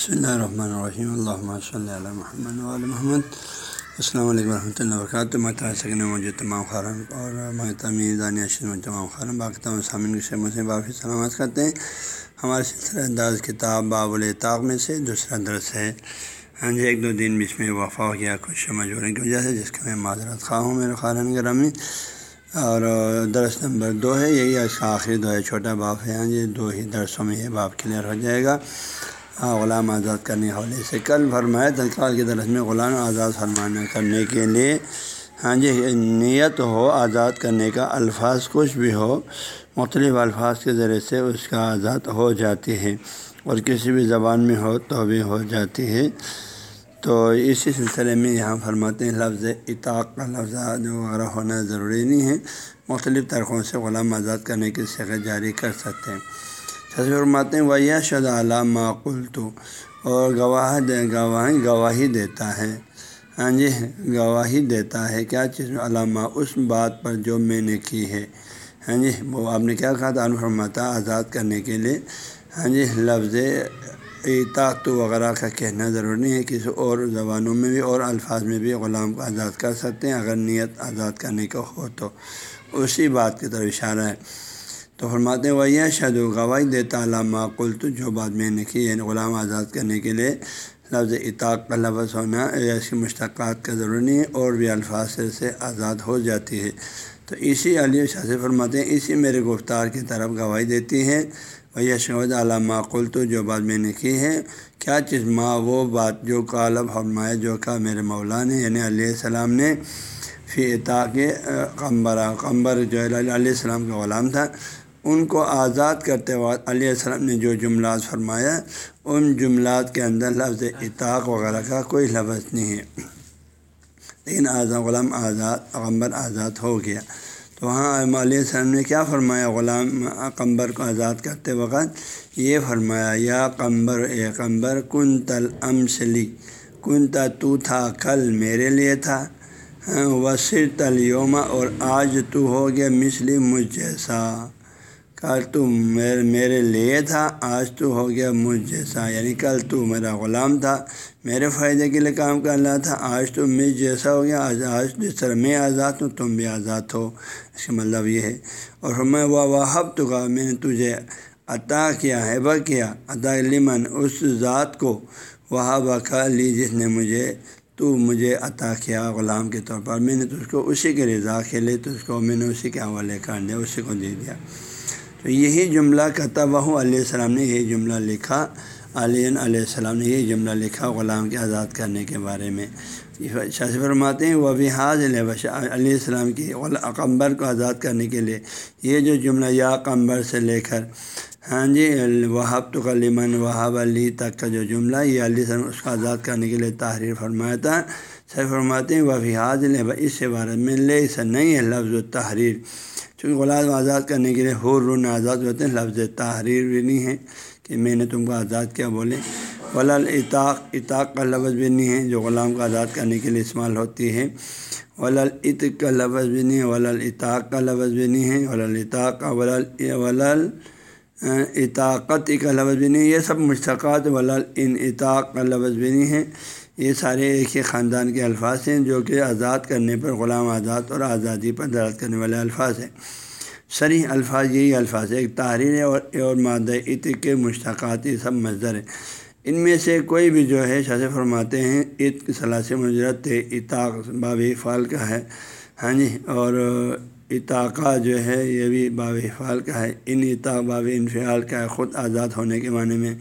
بسم اللہ الرحمن الرحیم اللہ صلی اللہ محمد علیہ محمد السلام علیکم ورحمۃ اللہ وبرکاتہ متاثر مجھے تمام خارن اور محتمی دانیہ میں تمام خارن باقی تمام سامعین کے شہر سے باقی سلامت کرتے ہیں ہمارے سلسلہ انداز کتاب باب الطاق میں سے دوسرا درس ہے ہاں جی ایک دو دن بیچ میں وفا ہو گیا کچھ مجبوری کی وجہ سے جس کا میں معذرت خواہ ہوں میرے خارن گرامی اور درس نمبر دو ہے یہی اس کا آخری دو ہے چھوٹا باپ ہے ہاں جی دو ہی درسوں میں یہ باپ کلیئر ہو جائے گا ہاں، غلام آزاد کرنے کے حوالے سے کل فرمایا تنقال کے درس میں غلام آزاد فرمانا کرنے کے لیے ہاں جی نیت ہو آزاد کرنے کا، الفاظ کچھ بھی ہو، مختلف الفاظ کے ذریعے سے اس کا آزاد ہو جاتی ہے اور کسی بھی زبان میں ہو تو بھی ہو جاتی ہے تو اسی سلسلے میں یہاں فرماتے ہیں، لفظ اطاق کا لفظ وغیرہ ہونا ضروری نہیں ہے، مختلف طرقوں سے غلام آزاد کرنے کی شکل جاری کر سکتے ہیں۔ فرماتے ہیں ویا شد علام معقول تو اور گواہ دے گواہ گواہی دیتا ہے۔ ہاں جی گواہی دیتا ہے۔ کیا چیز؟ علامہ اس بات پر جو میں نے کی ہے۔ ہاں جی وہ آپ نے کیا کہا تھا؟ فرماتا آزاد کرنے کے لیے۔ ہاں جی لفظ اطاعت وغیرہ کا کہنا ضروری نہیں ہے۔ کسی اور زبانوں میں بھی اور الفاظ میں بھی غلام کو آزاد کر سکتے ہیں، اگر نیت آزاد کرنے کا ہو تو۔ اسی بات کی طرف اشارہ ہے۔ تو فرماتے ہیں وہی شد و گواہی دیتا علامہ کل تو جو بات میں نے کی یعنی غلام آزاد کرنے کے لیے لفظ اطاق کا لفظ ہونا، یا اس کی مشتقات کا ضروری نہیں ہے اور بھی الفاظ سے آزاد ہو جاتی ہے۔ تو اسی علی شاہ سے فرماتے ہیں، اسی میرے گفتار کی طرف گواہی دیتی ہے۔ وہی شعود علامہ کل تو جو بات میں نے کی ہے۔ کیا چیز؟ ماں وہ بات جو کالب فرمایا، جو کہا میرے مولا نے یعنی علیہ السلام نے، فی اطاق قمبرا قمبر جو علیہ السلام کا غلام تھا۔ ان کو آزاد کرتے وقت علیہ السلام نے جو جملات فرمایا ان جملات کے اندر لفظ اطاق وغیرہ کا کوئی لفظ نہیں ہے۔ لیکن آزاد غلام آزاد قمبر آزاد ہو گیا۔ تو وہاں علیہ السلام نے کیا فرمایا؟ غلام قمبر کو آزاد کرتے وقت یہ فرمایا، یا قمبر اے قمبر کن تل امسلی کن تا تو تھا، کل میرے لیے تھا۔ ہاں، وسر تل یوما اور آج تو ہو گیا مسلی مجھ جیسا۔ کل تو میرے میرے لیے تھا، آج تو ہو گیا مجھ جیسا۔ یعنی کل تو میرا غلام تھا، میرے فائدے کے لیے کام کر رہا تھا۔ آج تو مجھ جیسا ہو گیا، آج آج جس طرح میں آزاد ہوں، تم بھی آزاد ہو۔ اس کا مطلب یہ ہے۔ اور میں وہ وہب تو کہا میں نے تجھے عطا کیا ہے کیا۔ عطا لمن، اس ذات کو۔ وہ بکا لی جس نے مجھے، تو مجھے عطا کیا غلام کے طور پر۔ میں نے تو اس کو اسی کے رضا کے لیے تو اس کو میں نے اسی کے حوالے کر دیا، اسی کو دے دیا۔ تو یہی جملہ کہتا وہ علیہ السلام نے یہی جملہ لکھا۔ علیہ علیہ السلام نے یہی جملہ لکھا غلام کے آزاد کرنے کے بارے میں۔ شاہ فرماتے ہیں وہ بھی حاضل ہے علیہ السلام کی قمبر کو آزاد کرنے کے لیے۔ یہ جو جملہ، یا قمبر سے لے کر ہاں جی وہاب تو کلیمن وہاب علی تک کا جو جملہ، یہ علیہ السلام اس کو آزاد کرنے کے لیے تحریر فرمایا تھا سر فرماتے ہیں وہ بھی حاضل ہے، اس عبارت میں لے سا نہیں ہے لفظ و تحریر۔ چونکہ غلام آزاد کرنے کے لیے حور رون آزاد ہوتے ہیں، لفظ تحریر بھی نہیں ہے کہ میں نے تم کو آزاد کیا بولے۔ ولال اطاق اطاق کا لفظ بھی نہیں ہے جو غلام کو آزاد کرنے کے لیے استعمال ہوتی ہے۔ ولال کا لفظ بھی نہیں ہے ولال اطاق کا لفظ بھی نہیں ہے ولال اطاق کا ولال ولال اطاقت کا لفظ بھی نہیں یہ سب مشتقات ولال ان اطاق کا لفظ بھی نہیں ہے۔ یہ سارے ایک ہی خاندان کے الفاظ ہیں جو کہ آزاد کرنے پر غلام آزاد اور آزادی پر درد کرنے والے الفاظ ہیں۔ سری الفاظ یہی الفاظ ہے ایک تحریر ہے اور اور مادہ عط کے مشتقات یہ سب مزدر ہیں۔ ان میں سے کوئی بھی جو ہے شاذ فرماتے ہیں عید کی صلاح مجرت اطاق باب فال کا ہے۔ ہاں جی اور اطاقہ جو ہے یہ بھی باب فال کا ہے۔ ان اطاق باب انفعال کا ہے، خود آزاد ہونے کے معنی میں۔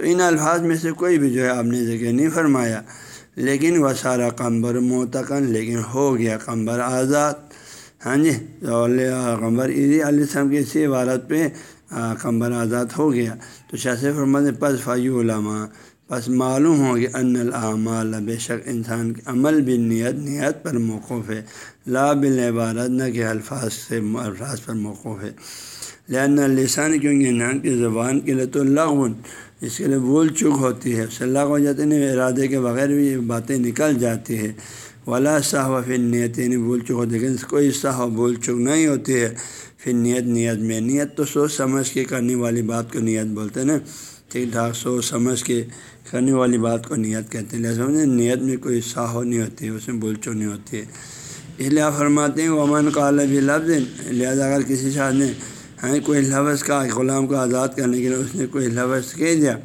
تو ان الفاظ میں سے کوئی بھی جو ہے آپ نے ذکر نہیں فرمایا۔ لیکن وہ سارا قمبر معتقن، لیکن ہو گیا قمبر آزاد۔ ہاں جی قمبر عیدی علیہ السلام کی اسی عبارت پہ قمبر آزاد ہو گیا۔ تو شاہ فرماتے پس فیو علامہ بس معلوم ہو گیا ان العمال بے شک انسان کے عمل بھی نیت نیت پر موقف ہے۔ لا بالعبارت، نہ کہ الفاظ سے، الفاظ پر موقف ہے۔ لہٰذا لسان کیونکہ نام کی زبان کے لیے تو لغن اس کے لیے بھول چوک ہوتی ہے۔ صلی اللہ ہو جاتے ہیں ارادے کے بغیر بھی یہ باتیں نکل جاتی ہے ولا صاحب پھر نیت یعنی بھول چوک ہوتی ہے۔ لیکن کوئی صاحب بھول چوک نہیں ہوتی ہے۔ پھر نیت نیت میں۔ نیت تو سوچ سمجھ کے کرنے والی بات کو نیت بولتے ہیں نا۔ ٹھیک ٹھاک، سوچ سمجھ کے کرنے والی بات کو نیت کہتے ہیں۔ لہٰذا نیت میں کوئی ساہو نہیں ہوتی ہے اس میں بول چو نہیں ہوتی۔ ہے اس لیے آپ فرماتے ہیں، ومن کال ابھی لفظ لہٰذا اگر کسی شاہ نے ہاں کوئی لفظ کا غلام کو آزاد کرنے کے لیے اس نے کوئی لفظ کہہ دیا۔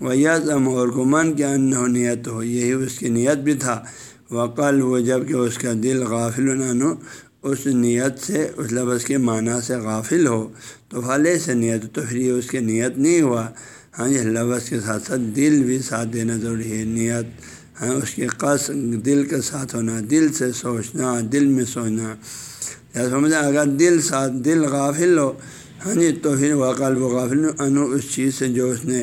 ویزم اور گمن کیا نو نیت ہو یہی اس کی نیت بھی تھا۔ وقل وہ جبکہ اس کا دل غافل نانو، اس نیت سے، اس لفظ کے معنی سے غافل ہو۔ تو پھلے سے نیت تو پھر یہ اس کی نیت نہیں ہوا۔ ہاں جی لفظ کے ساتھ ساتھ دل بھی ساتھ دینا ضروری ہے۔ نیت ہاں اس کے قص دل کے ساتھ ہونا، دل سے سوچنا، دل میں سوچنا۔ سمجھا، اگر دل ساتھ دل غافل ہو ہاں جی تو پھر وقال و غافل انو اس چیز سے جو اس نے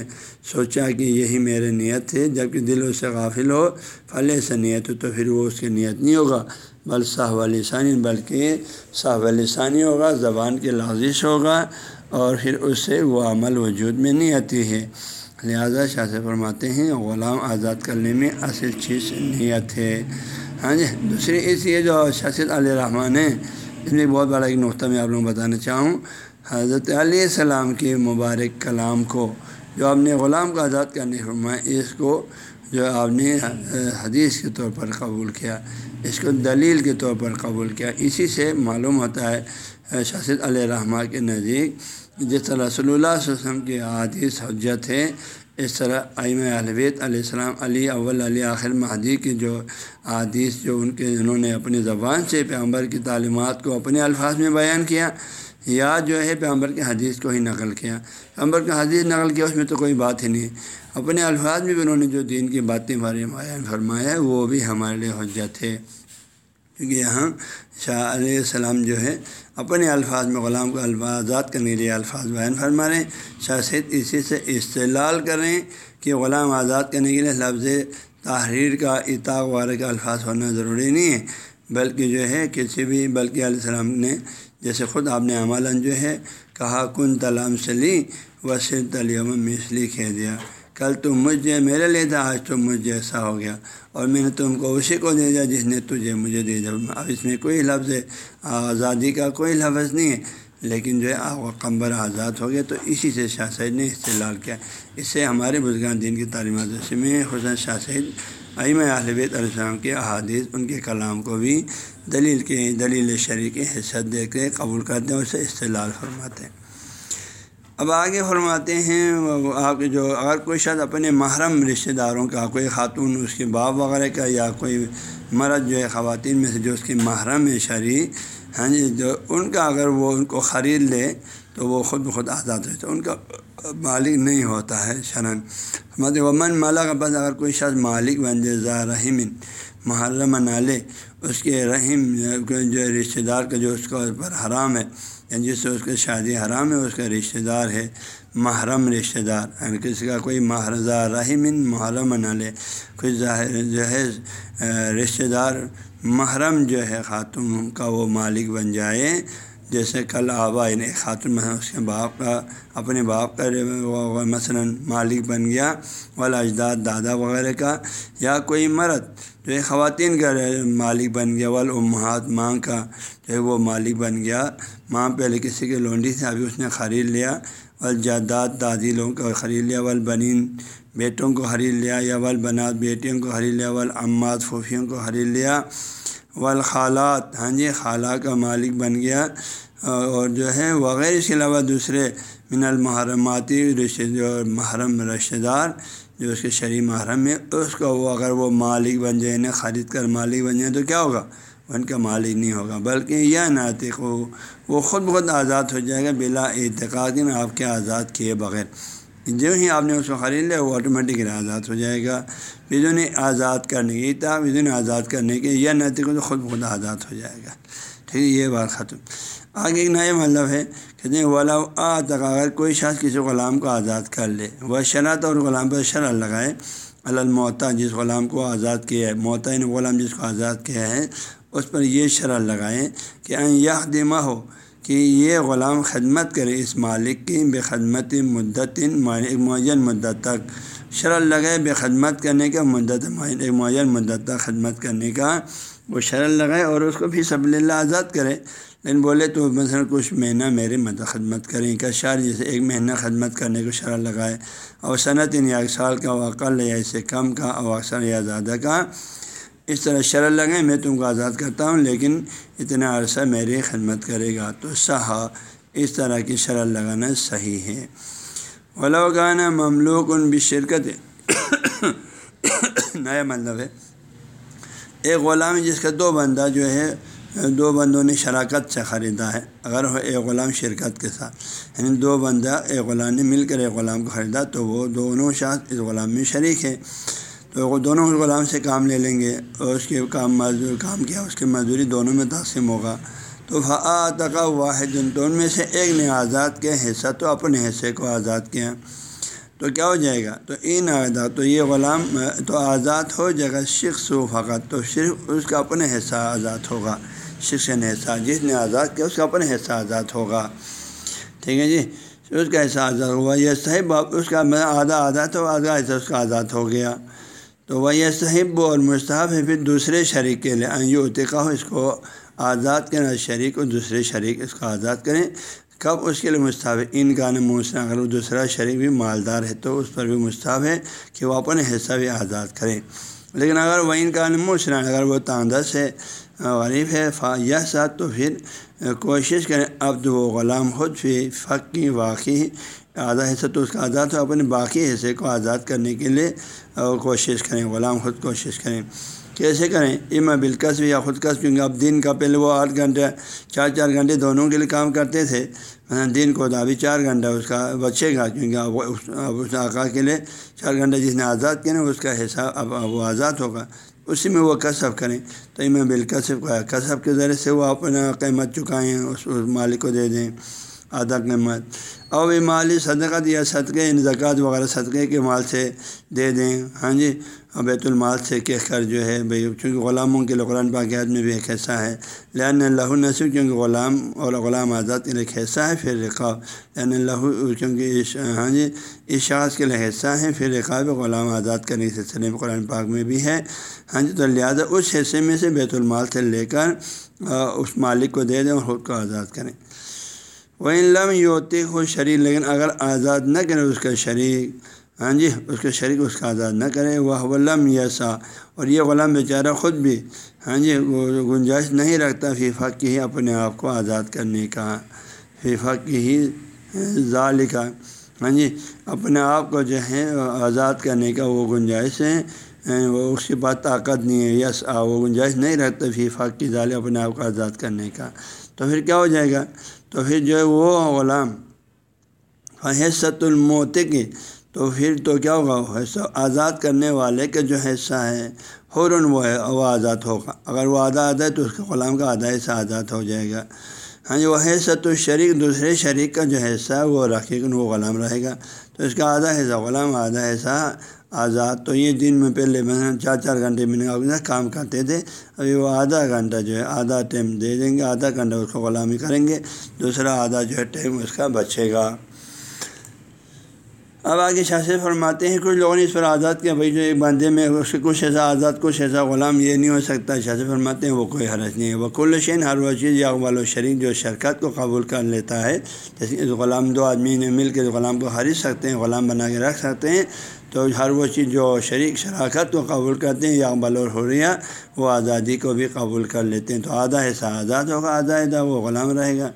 سوچا کہ یہی میرے نیت تھے جبکہ دل اس سے غافل ہو پھلے سے نیت ہو تو پھر وہ اس کی نیت نہیں ہوگا، بل صاحب لسانی بلکہ صاحب لسانی ہوگا، زبان کی لازش ہوگا اور پھر اس سے وہ عمل وجود میں نہیں آتی ہے۔ لہٰذا شاہ سے فرماتے ہیں، غلام آزاد کرنے میں اصل چیز نیت ہے۔ ہاں جی دوسری اس یہ جو شاست علیہ رحمٰن ہے اس میں بہت بڑا ایک نقطہ میں آپ لوگوں کو بتانا چاہوں۔ حضرت علیہ السلام کے مبارک کلام کو جو آپ نے غلام کو آزاد کرنے فرمایا، اس کو جو آپ نے حدیث کے طور پر قبول کیا، اس کو دلیل کے طور پر قبول کیا، اسی سے معلوم ہوتا ہے شاست علیہ رحمٰ کے نزدیک جس طرح رسول اللہ علیہ وسلم کی حدیث حجت ہے اس طرح عیم الویت علیہ السلام، علی اول، علی آخر مہدی کی جو حدیث جو ان کے، انہوں نے اپنی زبان سے پیغمبر کی تعلیمات کو اپنے الفاظ میں بیان کیا یا جو ہے پیغمبر کے حدیث کو ہی نقل کیا۔ پیغمبر کا حدیث نقل کیا اس میں تو کوئی بات ہی نہیں۔ اپنے الفاظ میں بھی انہوں نے جو دین کی باتیں بارے بیان فرمایا ہے وہ بھی ہمارے لیے حجت ہے۔ کیونکہ یہاں شاہ علیہ السلام جو ہے اپنے الفاظ میں غلام کو الفاظ آزاد کرنے کے لیے الفاظ بیان فرما رہے ہیں۔ شاہ سید اسی سے استعلال کریں کہ غلام آزاد کرنے کے لیے لفظ تحریر کا اطاع وغیرہ کا الفاظ ہونا ضروری نہیں ہے، بلکہ جو ہے کسی بھی، بلکہ علیہ السلام نے جیسے خود آپ نے عملاً جو ہے کہا، کن تلام سے لی وسیع تلیم مسلی کہہ دیا۔ کل تم مجھے میرے لیے تھا، آج تم مجھ جیسا ہو گیا۔ اور میں نے تم کو اسی کو دے دیا جس نے تجھے مجھے دے دیا۔ اب اس میں کوئی لفظ آزادی کا کوئی لفظ نہیں ہے، لیکن جو ہے آپ قمبر آزاد ہو گیا۔ تو اسی سے شاہ سید نے استعلال کیا۔ اس سے ہمارے بزرگان دین کی تعلیمات میں حسن شاہ سید عیم البیت علیہ السلام کے احادیث، ان کے کلام کو بھی دلیل کے دلیل شریک حیثیت دے کے قبول کرتے ہیں، اسے استعلال فرماتے ہیں۔ اب آگے فرماتے ہیں، آپ جو اگر کوئی شاید اپنے محرم رشتہ داروں کا، کوئی خاتون اس کے باپ وغیرہ کا، یا کوئی مرد جو ہے، خواتین میں سے جو اس کی محرم ہے شرع ہاں جی جو ان کا اگر وہ ان کو خرید لے، تو وہ خود بخود آزاد ہوتا ہے۔ ان کا مالک نہیں ہوتا ہے شرن۔ مطلب ومن مالا کا پاس اگر کوئی شخص مالک بن جائے، ذا رحم محرم نالے اس کے رحم جو رشتہ دار کا جو اس کا پر حرام ہے یعنی جس سے اس کا شادی حرام ہے، اس کا رشتہ دار ہے محرم رشتہ دار۔ یعنی کسی کا کوئی مہرزہ رحم محرم نالے کوئی ظاہر جو ہے رشتہ دار محرم جو ہے خاتون کا وہ مالک بن جائے جیسے کل آبا یعنی خاتون اس کے باپ کا، اپنے باپ کا مثلاً مالک بن گیا، والا اجداد، دادا وغیرہ کا، یا کوئی مرد جو ہے خواتین کا مالک بن گیا، والامہات ماں کا جو ہے وہ مالک بن گیا، ماں پہلے کسی کے لونڈی سے، ابھی اس نے خرید لیا والجادات دادی لوگوں کا خرید لیا، والبنین بیٹوں کو خرید لیا، یا والبنات بیٹیوں کو خرید لیا، والامات پھوپھیوں کو خرید لیا والخالات۔ ہاں جی خالہ کا مالک بن گیا۔ اور جو ہے، وغیرہ، اس کے علاوہ دوسرے من المحرماتی رشتے جو محرم رشتہ دار، جو اس کے شرع محرم ہے، اس کو وہ اگر وہ مالک بن جائے، انہیں خرید کر مالک بن جائے، تو کیا ہوگا؟ ان کا مالک نہیں ہوگا، بلکہ یہ ناطق وہ خود بخود آزاد ہو جائے گا بلا اعتقاد آپ کے آزاد کیے بغیر۔ جو ہی آپ نے اس کو خرید لیا وہ آٹومیٹکلی آزاد ہو جائے گا۔ بدون آزاد کرنے کی تھا بدون آزاد کرنے کے یہ نتی کو تو خود بخود آزاد ہو جائے گا۔ ٹھیک ہے، یہ بات ختم۔ آگے ایک نیا مطلب ہے، کہتے ہیں ولا آ تک اگر کوئی شخص کسی غلام کو آزاد کر لے، وہ شرط اور غلام پر شرح لگائے المعتا جس غلام کو آزاد کیا ہے معتا نے یعنی غلام جس کو آزاد کیا ہے، اس پر یہ شرح لگائیں کہ یہ دمہ ہو کہ یہ غلام خدمت کرے اس مالک کی بے خدمت مدت ایک معین مدت تک۔ شرح لگائے بے خدمت کرنے کا مدت ایک معین مدت تک خدمت کرنے کا۔ وہ شرح لگائے اور اس کو پھر سب اللہ آزاد کرے۔ لیکن بولے تو مثلاً کچھ مہینہ میرے مدد خدمت کریں۔ کا شعر جیسے ایک مہینہ خدمت کرنے کو شرح لگائے۔ اور صنعت یعنی یا ایک سال کا وقل یا اس سے کم کا او اکثر یا زیادہ کا۔ اس طرح شرح لگائیں، میں تم کو آزاد کرتا ہوں، لیکن اتنا عرصہ میری خدمت کرے گا۔ تو صحا، اس طرح کی شرح لگانا صحیح ہے۔ ولاگانہ مملوک ان بھی شرکت نیا مطلب ہے۔ ایک غلام جس کا دو بندہ جو ہے، دو بندوں نے شراکت سے خریدا ہے، اگر وہ ایک غلام شرکت کے ساتھ یعنی دو بندہ، ایک غلام نے مل کر ایک غلام کو خریدا، تو وہ دونوں شاخ اس غلام میں شریک ہے تو وہ دونوں غلام سے کام لے لیں گے اور اس کے کام مزدور کام کیا، اس کی مزدوری دونوں میں تقسیم ہوگا۔ تو فعتقا واحد تو ان میں سے ایک نے آزاد کیا حصہ، تو اپنے حصے کو آزاد کیا۔ تو کیا ہو جائے گا؟ تو ان آزاد تو یہ غلام، تو آزاد ہو جائے گا شخص و فقط، تو صرف اس کا اپنے حصہ آزاد ہوگا۔ شخص نے حصہ، جس نے آزاد کیا، اس کا اپنے حصہ آزاد ہوگا۔ ٹھیک ہے جی؟ اس کا حصہ آزاد ہوا، یہ صحیح اس کا آدھا آزاد ہو آدھا حصہ اس کا آزاد ہو گیا۔ تو وہ یہ صحیح اور مستحب ہے پھر دوسرے شریک کے لیے یہ اتقا ہو اس کو آزاد کرنا شریک کو دوسرے شریک اس کو آزاد کریں۔ کب اس کے لیے مستحب ان کا نموسن اگر وہ دوسرا شریک بھی مالدار ہے تو اس پر بھی مستحب ہے کہ وہ اپنے حصہ بھی آزاد کریں۔ لیکن اگر وہ ان کا نموسن اگر وہ تاندس ہے، غریب ہے، فا یہ ساتھ، تو پھر کوشش کریں اب تو وہ غلام خود بھی فق کی واقعی آدھا حصہ تو اس کا آزاد ہو اپنے باقی حصے کو آزاد کرنے کے لیے کوشش کریں، غلام خود کوشش کریں۔ کیسے کریں؟ اما بالکش یا خود کش کیونکہ اب دن کا پہلے وہ آٹھ گھنٹے، چار چار گھنٹے دونوں کے لیے کام کرتے تھے۔ دن کو ابھی چار گھنٹہ اس کا بچے گا کیونکہ اب اس آقا کے لیے چار گھنٹے جس نے آزاد کیا نا، اس کا حصہ اب وہ آزاد ہوگا۔ اسی میں وہ کسب کریں۔ تو اما بالکشف کا کسب کے ذریعے سے وہ اپنا قیمت چکائیں اس مالک کو دے دیں۔ آدھا قیمت۔ اور بھی مالی صدقت یا صدقے یعنی زکوٰۃ وغیرہ صدقے کے مال سے دے دیں۔ ہاں جی بیت المال سے کہہ کر جو ہے بھائی، چونکہ غلاموں کے قرآن پاکیات میں بھی ایک حصہ ہے۔ لہن اللہ نصب کیونکہ غلام اور غلام آزاد کے لیے ایک حصہ ہے، پھر رقاب۔ لہن اللہ چونکہ ہاں جی اس شاخ کے لیے حصہ ہے، پھر رقاب غلام آزاد کرنے کے سلسلے میں قرآن پاک میں بھی ہے۔ ہاں جی تو لہٰذا اس حصے میں سے بیت المال سے لے کر اس مالک کو دے دیں اور خود کو آزاد کریں۔ وہ لم یوتی ہو شریک لیکن اگر آزاد نہ کرے اس کا شریک ہاں جی اس کے شریک اس کا آزاد نہ کرے وہ غلام یسا اور یہ غلام بیچارہ خود بھی ہاں جی گنجائش نہیں رکھتا فیفا کی ہی اپنے آپ کو آزاد کرنے کا فیفا کی ہی ظال کا ہاں جی اپنے آپ کو جو ہے آزاد کرنے کا وہ گنجائش ہے ہاں، وہ اس کے پاس طاقت نہیں ہے یس آ وہ گنجائش نہیں رکھتا فیفا کی ظال اپنے آپ کو آزاد کرنے کا۔ تو پھر کیا ہو جائے گا؟ تو پھر جو ہے وہ غلام حیثت الموت کی تو پھر تو کیا ہوگا؟ حصہ آزاد کرنے والے کا جو حصہ ہے، فوراً وہ ہے، وہ آزاد ہوگا۔ اگر وہ آدھا آدھا ہے تو اس کے غلام کا آدھا حصہ آزاد ہو جائے گا۔ ہاں جی وہ حیثت تو شریک دوسرے شریک کا جو حصہ ہے، وہ رکھے گا، وہ غلام رہے گا۔ تو اس کا آدھا حصہ غلام، آدھا حصہ آزاد تو یہ دن میں پہلے چار چار گھنٹے میں کام کرتے تھے۔ ابھی وہ آدھا گھنٹہ جو ہے، آدھا ٹائم دے دیں گے، آدھا گھنٹہ اس کو غلامی کریں گے۔ دوسرا آدھا جو ہے، ٹائم اس کا بچے گا۔ اب آگے شاست فرماتے ہیں، کچھ لوگوں نے اس پر آزاد کیا، بھائی جو ایک بندے میں کچھ ایسا آزاد، کچھ ایسا غلام یہ نہیں ہو سکتا۔ شاست فرماتے ہیں، وہ کوئی حرج نہیں ہے۔ وہ کل شین ہر وہ چیز یا اقبال و شریک جو شرکت کو قبول کر لیتا ہے۔ جیسے غلام دو آدمی نے مل کے غلام کو خرید سکتے ہیں، غلام بنا کے رکھ سکتے ہیں، تو ہر وہ چیز جو شریک شراکت کو قبول کرتے ہیں یا اقبال اور حریہ وہ آزادی کو بھی قبول کر لیتے ہیں۔ تو آدھا حصہ آزاد ہوگا، آدھا حصہ وہ غلام رہے گا۔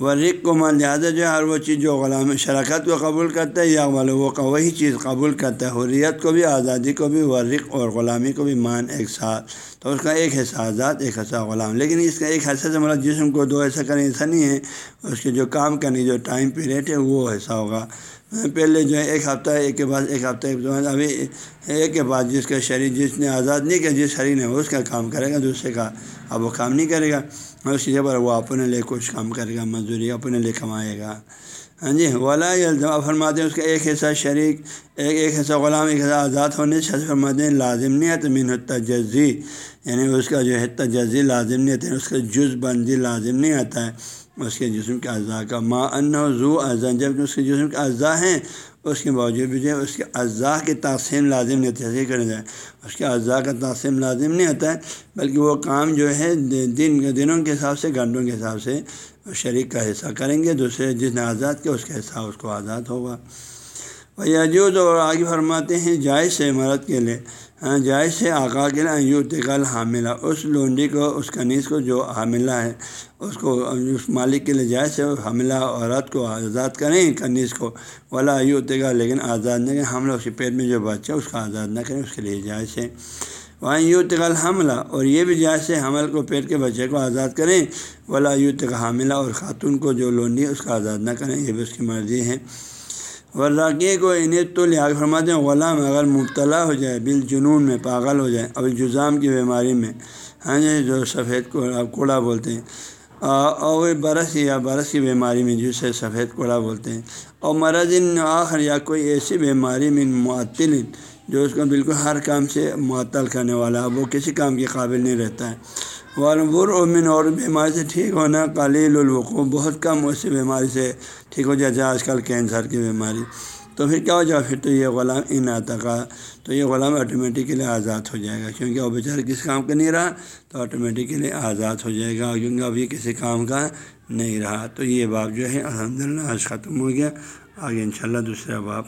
ورق کو مان لہٰذا جو ہر وہ چیز جو غلام شراکت کو قبول کرتا ہے یا وہ وہی چیز قبول کرتا ہے، حریت کو بھی، آزادی کو بھی ورق اور غلامی کو بھی، مان ایک ساتھ۔ اس کا ایک حصہ آزاد ایک حصہ غلام۔ لیکن اس کا ایک حصہ سے مطلب جسم کو دو ایسا کریں ایسا نہیں ہے، اس کے جو کام کرنے، جو ٹائم پیریڈ ہے، وہ ایسا ہوگا۔ پہلے جو ہے، ایک ہفتہ، ایک کے بعد ایک ہفتہ، ایک ابھی ایک کے بعد جس کا شریر، جس نے آزاد نہیں کیا، جس شریر نے اس کا کام کرے گا، دوسرے کا اب وہ کام نہیں کرے گا۔ اس کی پر وہ اپنے لیے کچھ کام کرے گا، مزدوری اپنے لیے کمائے گا۔ ہاں جی ولا الزما فرماتے ہیں اس کا ایک حصہ شریک، ایک ایک حصہ غلام، ایک حصہ آزاد ہونے سے فرماتے ہیں لازم نہیں ہے۔ تمین تجزی یعنی اس کا جو ہے تجزی لازم نہیں آتا ہے یعنی اس کا جز بندی لازم نہیں آتا ہے۔ اس کے جسم کے اعضاء کا، ما ان زو اعضا جب اس کے جسم کے اعضاء ہیں، اس کے باوجود بھی جو ہے اس کے اعضاء کی تقسیم لازم نہیں تصحیح کرا جائے اس کے اعضاء کا تقسیم لازم نہیں آتا ہے، بلکہ وہ کام جو ہے دن دنوں کے حساب سے، گھنٹوں کے حساب سے شریک کا حصہ کریں گے، دوسرے جس نے آزاد کیا، اس کا حصہ، اس کو آزاد ہوگا۔ یجود اور آگے فرماتے ہیں جائز سے مرد کے لیے۔ ہاں، جائز سے آقا کے لیے یوتقل حاملہ۔ اس لونڈی کو، اس کنیز کو جو حاملہ ہے، اس کو، اس مالک کے لیے جائز ہے حاملہ عورت کو آزاد کریں کنیز کو۔ ولا یوتقا لیکن آزاد نہ کریں۔ حملہ اس کے پیٹ میں جو بچہ اس کا آزاد نہ کریں، اس کے لیے جائز ہے۔ وہاں یوتقل حملہ اور یہ بھی جائز ہے حمل کو پیٹ کے بچے کو آزاد کریں۔ ولا یوتق حاملہ، اور خاتون کو جو لونڈی ہے، اس کا آزاد نہ کریں۔ یہ بھی اس کی مرضی ہے۔ وراقی کو انہیں تو لحاظ فرماتے ہیں، غلام اگر مبتلا ہو جائے بال جنون میں پاگل ہو جائے اب جزام کی بیماری میں۔ ہاں جی جو سفید کوڑا بولتے ہیں۔ اور برس یا برس کی بیماری میں جسے سفید کوڑا بولتے ہیں۔ اور مرض آخر یا کوئی ایسی بیماری میں معطل جو اس کو بالکل ہر کام سے معطل کرنے والا وہ کسی کام کے قابل نہیں رہتا ہے۔ والبر امن اور بیماری سے ٹھیک ہونا قلیل الوقوع، بہت کم اس بیماری سے ٹھیک ہو جاتا ہے، آج کل کینسر کی بیماری۔ تو پھر کیا ہو جائے؟ پھر تو یہ غلام ان کا، تو یہ غلام آٹومیٹکلی آزاد ہو جائے گا۔ کیونکہ وہ بیچارہ کس کام کا نہیں رہا، تو آٹومیٹکلی آزاد ہو جائے گا، کیونکہ ابھی کسی کام کا نہیں رہا۔ تو یہ باب جو ہے الحمد للہ آج ختم ہو گیا۔ آگے انشاءاللہ دوسرا باب۔